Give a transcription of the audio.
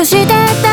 としてた